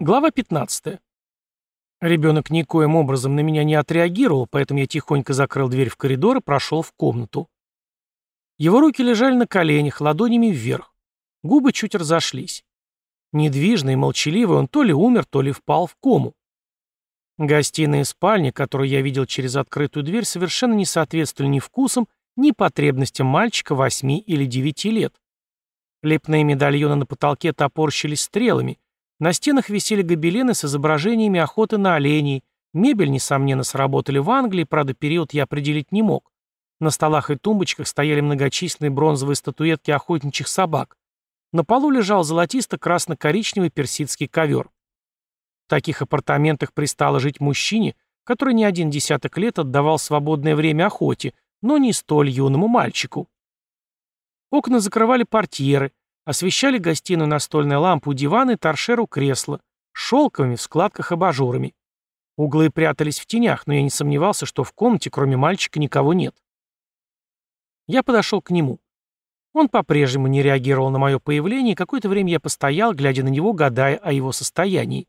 Глава 15. Ребенок никоим образом на меня не отреагировал, поэтому я тихонько закрыл дверь в коридор и прошел в комнату. Его руки лежали на коленях, ладонями вверх. Губы чуть разошлись. Недвижный и молчаливый он то ли умер, то ли впал в кому. Гостиная и спальня, которую я видел через открытую дверь, совершенно не соответствовали ни вкусам, ни потребностям мальчика восьми или девяти лет. Лепные медальоны на потолке топорщились стрелами, на стенах висели гобелены с изображениями охоты на оленей. Мебель, несомненно, сработали в Англии, правда, период я определить не мог. На столах и тумбочках стояли многочисленные бронзовые статуэтки охотничьих собак. На полу лежал золотисто-красно-коричневый персидский ковер. В таких апартаментах пристало жить мужчине, который не один десяток лет отдавал свободное время охоте, но не столь юному мальчику. Окна закрывали портьеры, освещали гостиную настольная лампа у и торшеру кресла, шелковыми в складках абажурами. Углы прятались в тенях, но я не сомневался, что в комнате, кроме мальчика, никого нет. Я подошел к нему. Он по-прежнему не реагировал на мое появление, и какое-то время я постоял, глядя на него, гадая о его состоянии.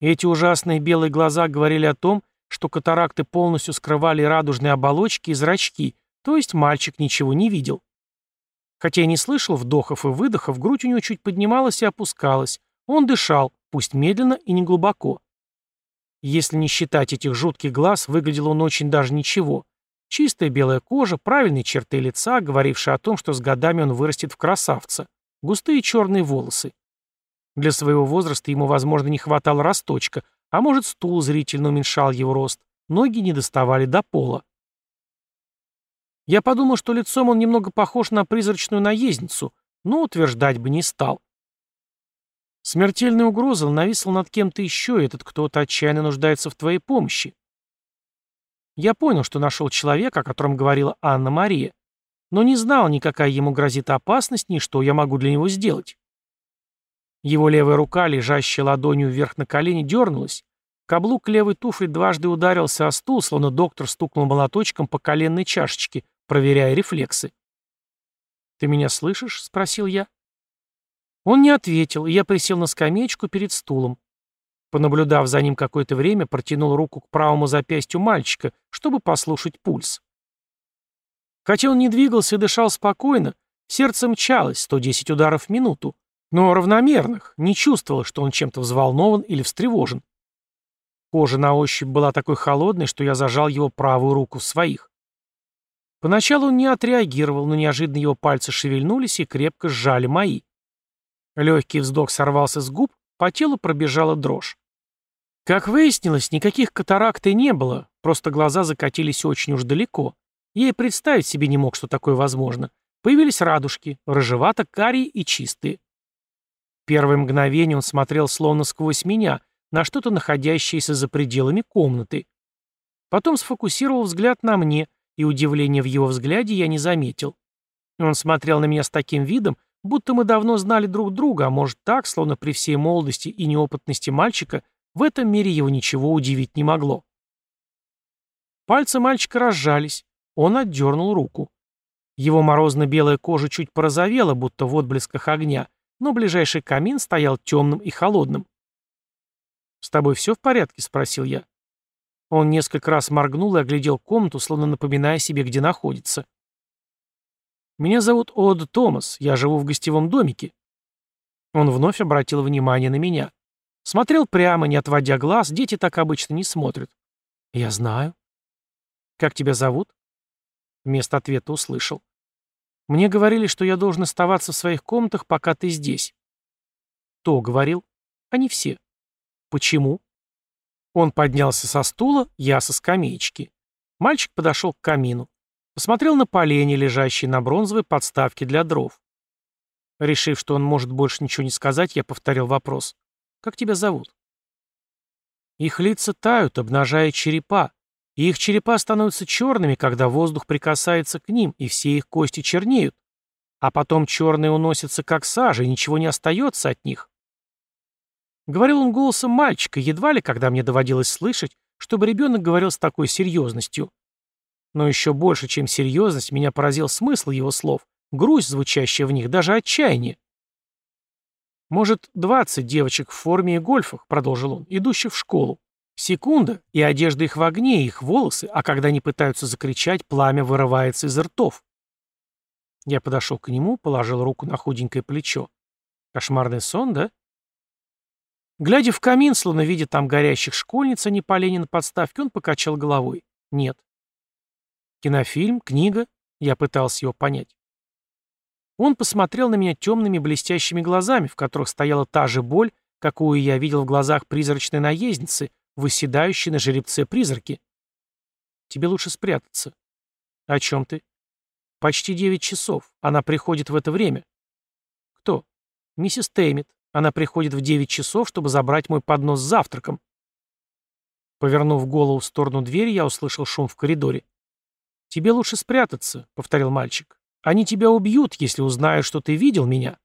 Эти ужасные белые глаза говорили о том, что катаракты полностью скрывали радужные оболочки и зрачки, то есть мальчик ничего не видел. Хотя я не слышал вдохов и выдохов, грудь у него чуть поднималась и опускалась. Он дышал, пусть медленно и не глубоко. Если не считать этих жутких глаз, выглядел он очень даже ничего. Чистая белая кожа, правильные черты лица, говорившие о том, что с годами он вырастет в красавца. Густые черные волосы. Для своего возраста ему, возможно, не хватало росточка, а может, стул зрительно уменьшал его рост. Ноги не доставали до пола. Я подумал, что лицом он немного похож на призрачную наездницу, но утверждать бы не стал. Смертельная угроза нависла над кем-то еще, и этот кто-то отчаянно нуждается в твоей помощи. Я понял, что нашел человека, о котором говорила Анна-Мария, но не знал ни какая ему грозит опасность, ни что я могу для него сделать. Его левая рука, лежащая ладонью вверх на колени, дернулась. Каблук левой туфли дважды ударился о стул, словно доктор стукнул молоточком по коленной чашечке, проверяя рефлексы. «Ты меня слышишь?» — спросил я. Он не ответил, и я присел на скамеечку перед стулом. Понаблюдав за ним какое-то время, протянул руку к правому запястью мальчика, чтобы послушать пульс. Хотя он не двигался и дышал спокойно, сердце мчалось, 110 ударов в минуту, но равномерных, не чувствовал, что он чем-то взволнован или встревожен. Кожа на ощупь была такой холодной, что я зажал его правую руку в своих. Поначалу он не отреагировал, но неожиданно его пальцы шевельнулись и крепко сжали мои. Легкий вздох сорвался с губ, по телу пробежала дрожь. Как выяснилось, никаких катаракт и не было, просто глаза закатились очень уж далеко. Я и представить себе не мог, что такое возможно. Появились радужки, рыжевато-карие и чистые. Первое мгновение он смотрел словно сквозь меня, на что-то находящееся за пределами комнаты. Потом сфокусировал взгляд на мне — и удивления в его взгляде я не заметил. Он смотрел на меня с таким видом, будто мы давно знали друг друга, а может так, словно при всей молодости и неопытности мальчика, в этом мире его ничего удивить не могло. Пальцы мальчика разжались, он отдернул руку. Его морозно-белая кожа чуть порозовела, будто в отблесках огня, но ближайший камин стоял темным и холодным. «С тобой все в порядке?» — спросил я. Он несколько раз моргнул и оглядел комнату, словно напоминая себе, где находится. «Меня зовут Од Томас, я живу в гостевом домике». Он вновь обратил внимание на меня. Смотрел прямо, не отводя глаз, дети так обычно не смотрят. «Я знаю». «Как тебя зовут?» Вместо ответа услышал. «Мне говорили, что я должен оставаться в своих комнатах, пока ты здесь». «Кто говорил?» «Они все». «Почему?» Он поднялся со стула, я со скамеечки. Мальчик подошел к камину. Посмотрел на поленья, лежащие на бронзовой подставке для дров. Решив, что он может больше ничего не сказать, я повторил вопрос. «Как тебя зовут?» Их лица тают, обнажая черепа, и их черепа становятся черными, когда воздух прикасается к ним, и все их кости чернеют. А потом черные уносятся как сажа, и ничего не остается от них. Говорил он голосом мальчика, едва ли, когда мне доводилось слышать, чтобы ребенок говорил с такой серьезностью. Но еще больше, чем серьезность, меня поразил смысл его слов, грусть, звучащая в них, даже отчаяние. Может, двадцать девочек в форме и гольфах, продолжил он, идущих в школу. Секунда, и одежда их в огне, их волосы, а когда они пытаются закричать, пламя вырывается из ртов. Я подошел к нему, положил руку на худенькое плечо. Кошмарный сон, да? Глядя в камин, словно видя там горящих школьниц, а не поленья на подставке, он покачал головой. Нет. Кинофильм, книга? Я пытался его понять. Он посмотрел на меня темными блестящими глазами, в которых стояла та же боль, какую я видел в глазах призрачной наездницы, выседающей на жеребце призраки. Тебе лучше спрятаться. О чем ты? Почти девять часов. Она приходит в это время. Кто? Миссис Теймит. Она приходит в девять часов, чтобы забрать мой поднос с завтраком. Повернув голову в сторону двери, я услышал шум в коридоре. «Тебе лучше спрятаться», — повторил мальчик. Они тебя убьют, если узнают, что ты видел меня.